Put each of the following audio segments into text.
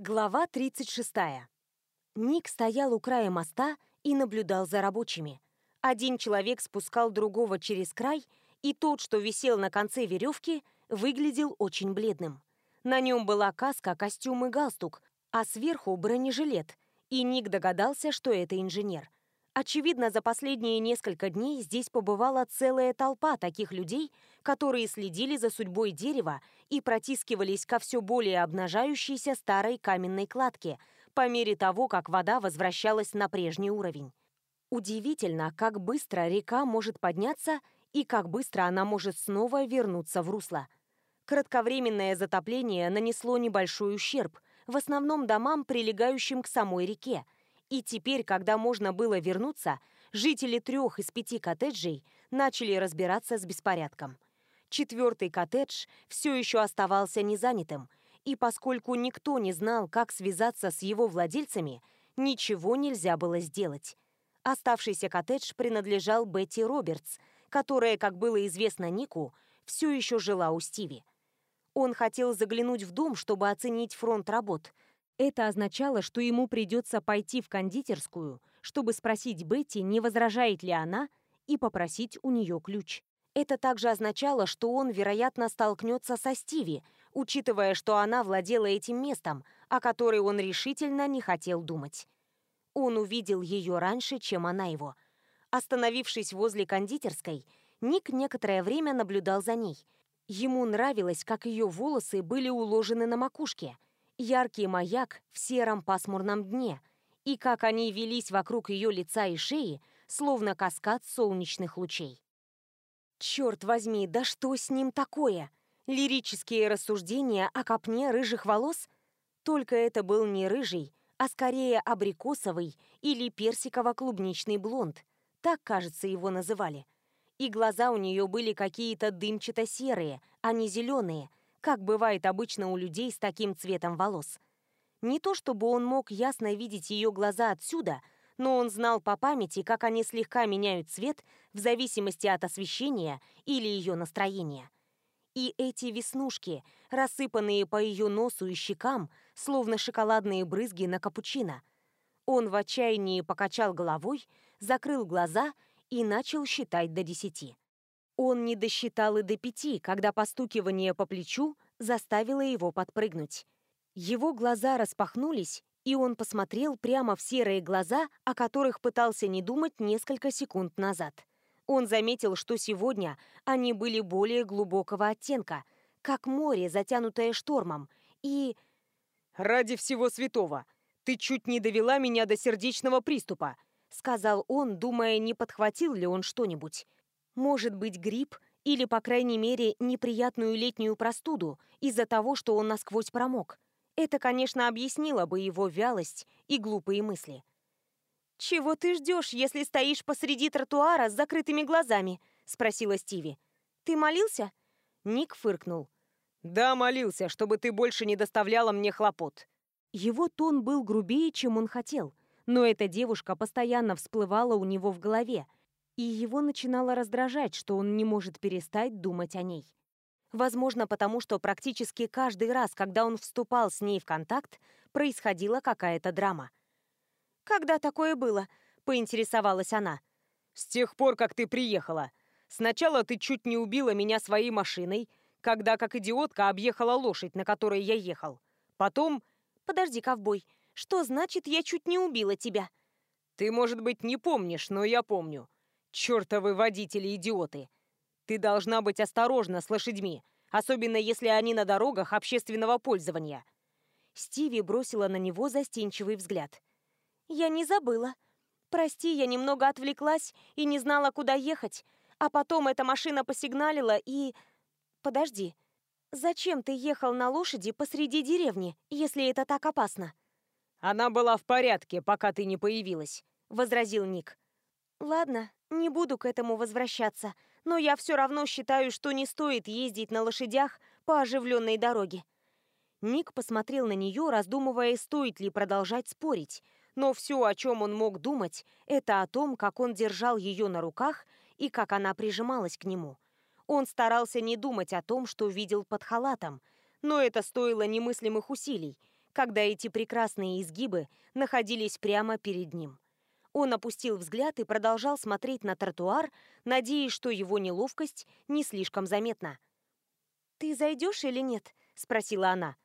Глава 36. Ник стоял у края моста и наблюдал за рабочими. Один человек спускал другого через край, и тот, что висел на конце веревки, выглядел очень бледным. На нем была каска, костюм и галстук, а сверху бронежилет, и Ник догадался, что это инженер. Очевидно, за последние несколько дней здесь побывала целая толпа таких людей, которые следили за судьбой дерева и протискивались ко все более обнажающейся старой каменной кладке по мере того, как вода возвращалась на прежний уровень. Удивительно, как быстро река может подняться и как быстро она может снова вернуться в русло. Кратковременное затопление нанесло небольшой ущерб, в основном домам, прилегающим к самой реке – и теперь, когда можно было вернуться, жители трех из пяти коттеджей начали разбираться с беспорядком. Четвертый коттедж все еще оставался незанятым, и поскольку никто не знал, как связаться с его владельцами, ничего нельзя было сделать. Оставшийся коттедж принадлежал Бетти Робертс, которая, как было известно Нику, все еще жила у Стиви. Он хотел заглянуть в дом, чтобы оценить фронт работ – это означало, что ему придется пойти в кондитерскую, чтобы спросить Бетти, не возражает ли она, и попросить у нее ключ. Это также означало, что он, вероятно, столкнется со Стиви, учитывая, что она владела этим местом, о которой он решительно не хотел думать. Он увидел ее раньше, чем она его. Остановившись возле кондитерской, Ник некоторое время наблюдал за ней. Ему нравилось, как ее волосы были уложены на макушке – Яркий маяк в сером пасмурном дне, и как они велись вокруг ее лица и шеи, словно каскад солнечных лучей. Черт возьми, да что с ним такое? Лирические рассуждения о копне рыжих волос? Только это был не рыжий, а скорее абрикосовый или персиково-клубничный блонд. Так, кажется, его называли. И глаза у нее были какие-то дымчато-серые, а не зеленые – как бывает обычно у людей с таким цветом волос. Не то чтобы он мог ясно видеть ее глаза отсюда, но он знал по памяти, как они слегка меняют цвет в зависимости от освещения или ее настроения. И эти веснушки, рассыпанные по ее носу и щекам, словно шоколадные брызги на капучино. Он в отчаянии покачал головой, закрыл глаза и начал считать до десяти. Он не досчитал и до пяти, когда постукивание по плечу заставило его подпрыгнуть. Его глаза распахнулись, и он посмотрел прямо в серые глаза, о которых пытался не думать несколько секунд назад. Он заметил, что сегодня они были более глубокого оттенка, как море, затянутое штормом, и... «Ради всего святого! Ты чуть не довела меня до сердечного приступа!» — сказал он, думая, не подхватил ли он что-нибудь может быть грипп или, по крайней мере, неприятную летнюю простуду из-за того, что он насквозь промок. Это, конечно, объяснило бы его вялость и глупые мысли. «Чего ты ждешь, если стоишь посреди тротуара с закрытыми глазами?» — спросила Стиви. «Ты молился?» Ник фыркнул. «Да, молился, чтобы ты больше не доставляла мне хлопот». Его тон был грубее, чем он хотел, но эта девушка постоянно всплывала у него в голове — и его начинало раздражать, что он не может перестать думать о ней. Возможно, потому что практически каждый раз, когда он вступал с ней в контакт, происходила какая-то драма. «Когда такое было?» — поинтересовалась она. «С тех пор, как ты приехала. Сначала ты чуть не убила меня своей машиной, когда, как идиотка, объехала лошадь, на которой я ехал. Потом...» «Подожди, ковбой, что значит, я чуть не убила тебя?» «Ты, может быть, не помнишь, но я помню. Чертовы водители идиоты! Ты должна быть осторожна с лошадьми, особенно если они на дорогах общественного пользования. Стиви бросила на него застенчивый взгляд. Я не забыла. Прости, я немного отвлеклась и не знала, куда ехать. А потом эта машина посигналила и... Подожди. Зачем ты ехал на лошади посреди деревни, если это так опасно? Она была в порядке, пока ты не появилась, возразил Ник. Ладно, не буду к этому возвращаться, но я все равно считаю, что не стоит ездить на лошадях по оживленной дороге. Ник посмотрел на нее, раздумывая, стоит ли продолжать спорить, но все, о чем он мог думать, это о том, как он держал ее на руках и как она прижималась к нему. Он старался не думать о том, что видел под халатом, но это стоило немыслимых усилий, когда эти прекрасные изгибы находились прямо перед ним. Он опустил взгляд и продолжал смотреть на тротуар, надеясь, что его неловкость не слишком заметна. «Ты зайдешь или нет?» — спросила она.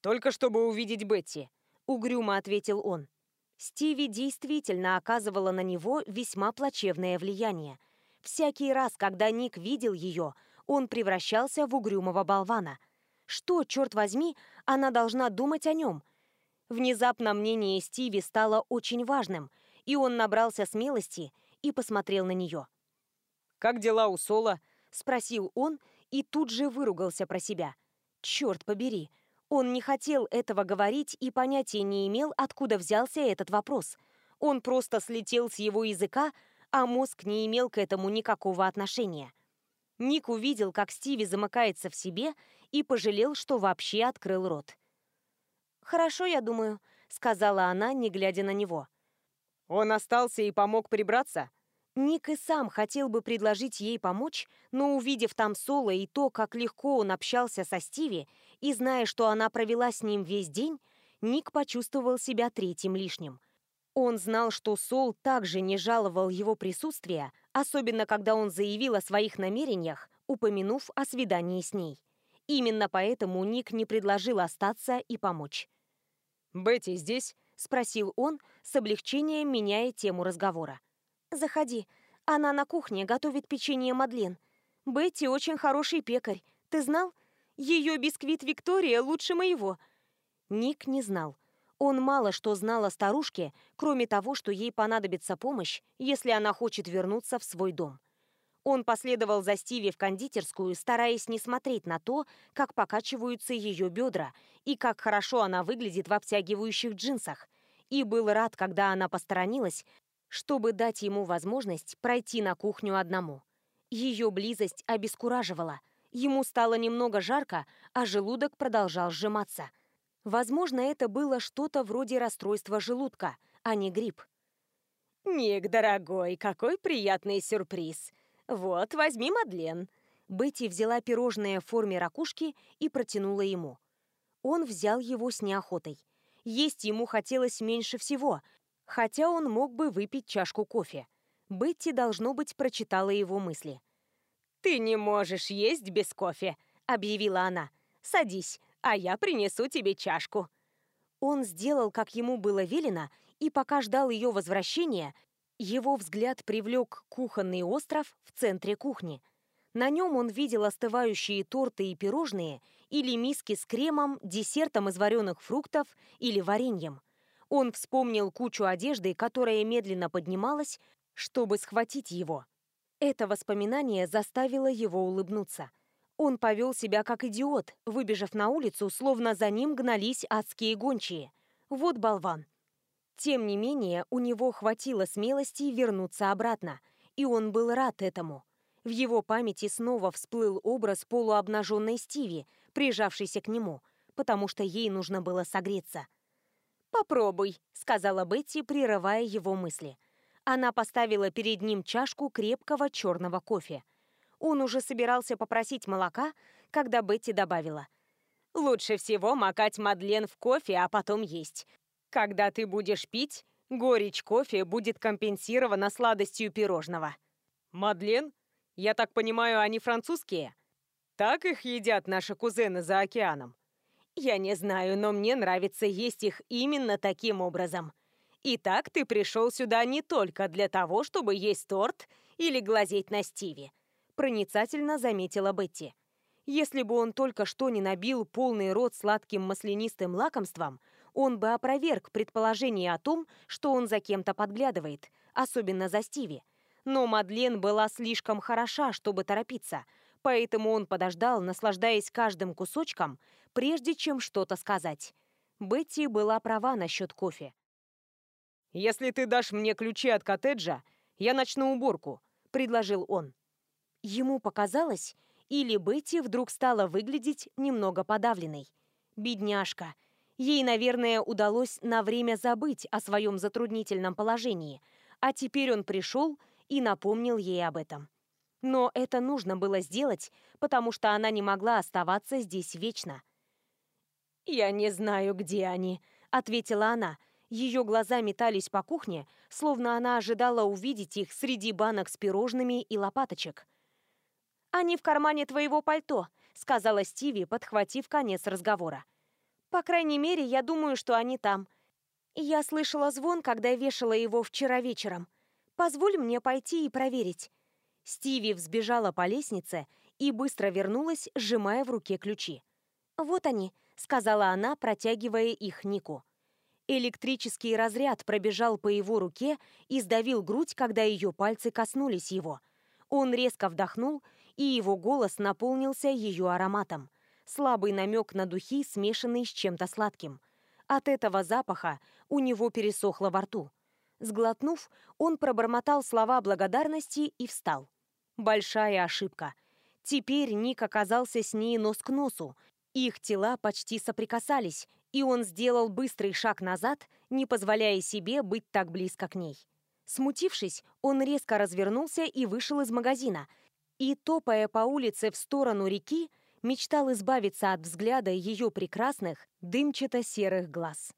«Только чтобы увидеть Бетти», — угрюмо ответил он. Стиви действительно оказывала на него весьма плачевное влияние. Всякий раз, когда Ник видел ее, он превращался в угрюмого болвана. Что, черт возьми, она должна думать о нем, Внезапно мнение Стиви стало очень важным, и он набрался смелости и посмотрел на нее. «Как дела у Соло?» – спросил он и тут же выругался про себя. «Черт побери!» Он не хотел этого говорить и понятия не имел, откуда взялся этот вопрос. Он просто слетел с его языка, а мозг не имел к этому никакого отношения. Ник увидел, как Стиви замыкается в себе, и пожалел, что вообще открыл рот. «Хорошо, я думаю», — сказала она, не глядя на него. «Он остался и помог прибраться?» Ник и сам хотел бы предложить ей помочь, но увидев там Соло и то, как легко он общался со Стиви, и зная, что она провела с ним весь день, Ник почувствовал себя третьим лишним. Он знал, что Сол также не жаловал его присутствия, особенно когда он заявил о своих намерениях, упомянув о свидании с ней. Именно поэтому Ник не предложил остаться и помочь. «Бетти здесь?» — спросил он, с облегчением меняя тему разговора. «Заходи. Она на кухне готовит печенье Мадлен. Бетти очень хороший пекарь. Ты знал? Ее бисквит Виктория лучше моего». Ник не знал. Он мало что знал о старушке, кроме того, что ей понадобится помощь, если она хочет вернуться в свой дом. Он последовал за Стиви в кондитерскую, стараясь не смотреть на то, как покачиваются ее бедра и как хорошо она выглядит в обтягивающих джинсах, и был рад, когда она посторонилась, чтобы дать ему возможность пройти на кухню одному. Ее близость обескураживала. Ему стало немного жарко, а желудок продолжал сжиматься. Возможно, это было что-то вроде расстройства желудка, а не грипп. «Ник, дорогой, какой приятный сюрприз!» «Вот, возьми, Мадлен». Бетти взяла пирожное в форме ракушки и протянула ему. Он взял его с неохотой. Есть ему хотелось меньше всего, хотя он мог бы выпить чашку кофе. Бетти, должно быть, прочитала его мысли. «Ты не можешь есть без кофе», — объявила она. «Садись, а я принесу тебе чашку». Он сделал, как ему было велено, и пока ждал ее возвращения, его взгляд привлек кухонный остров в центре кухни. На нем он видел остывающие торты и пирожные или миски с кремом, десертом из вареных фруктов или вареньем. Он вспомнил кучу одежды, которая медленно поднималась, чтобы схватить его. Это воспоминание заставило его улыбнуться. Он повел себя как идиот, выбежав на улицу, словно за ним гнались адские гончие. Вот болван. Тем не менее, у него хватило смелости вернуться обратно, и он был рад этому. В его памяти снова всплыл образ полуобнаженной Стиви, прижавшейся к нему, потому что ей нужно было согреться. «Попробуй», — сказала Бетти, прерывая его мысли. Она поставила перед ним чашку крепкого черного кофе. Он уже собирался попросить молока, когда Бетти добавила. «Лучше всего макать Мадлен в кофе, а потом есть. Когда ты будешь пить, горечь кофе будет компенсирована сладостью пирожного. Мадлен, я так понимаю, они французские? Так их едят наши кузены за океаном. Я не знаю, но мне нравится есть их именно таким образом. Итак, ты пришел сюда не только для того, чтобы есть торт или глазеть на Стиви. Проницательно заметила Бетти. Если бы он только что не набил полный рот сладким маслянистым лакомством, он бы опроверг предположение о том, что он за кем-то подглядывает, особенно за Стиви. Но Мадлен была слишком хороша, чтобы торопиться, поэтому он подождал, наслаждаясь каждым кусочком, прежде чем что-то сказать. Бетти была права насчет кофе. «Если ты дашь мне ключи от коттеджа, я начну уборку», — предложил он. Ему показалось, или Бетти вдруг стала выглядеть немного подавленной. «Бедняжка!» Ей, наверное, удалось на время забыть о своем затруднительном положении, а теперь он пришел и напомнил ей об этом. Но это нужно было сделать, потому что она не могла оставаться здесь вечно. «Я не знаю, где они», — ответила она. Ее глаза метались по кухне, словно она ожидала увидеть их среди банок с пирожными и лопаточек. «Они в кармане твоего пальто», — сказала Стиви, подхватив конец разговора. По крайней мере, я думаю, что они там. Я слышала звон, когда вешала его вчера вечером. Позволь мне пойти и проверить». Стиви взбежала по лестнице и быстро вернулась, сжимая в руке ключи. «Вот они», — сказала она, протягивая их Нику. Электрический разряд пробежал по его руке и сдавил грудь, когда ее пальцы коснулись его. Он резко вдохнул, и его голос наполнился ее ароматом — слабый намек на духи, смешанные с чем-то сладким. От этого запаха у него пересохло во рту. Сглотнув, он пробормотал слова благодарности и встал. Большая ошибка. Теперь Ник оказался с ней нос к носу. Их тела почти соприкасались, и он сделал быстрый шаг назад, не позволяя себе быть так близко к ней. Смутившись, он резко развернулся и вышел из магазина. И, топая по улице в сторону реки, мечтал избавиться от взгляда ее прекрасных, дымчато-серых глаз.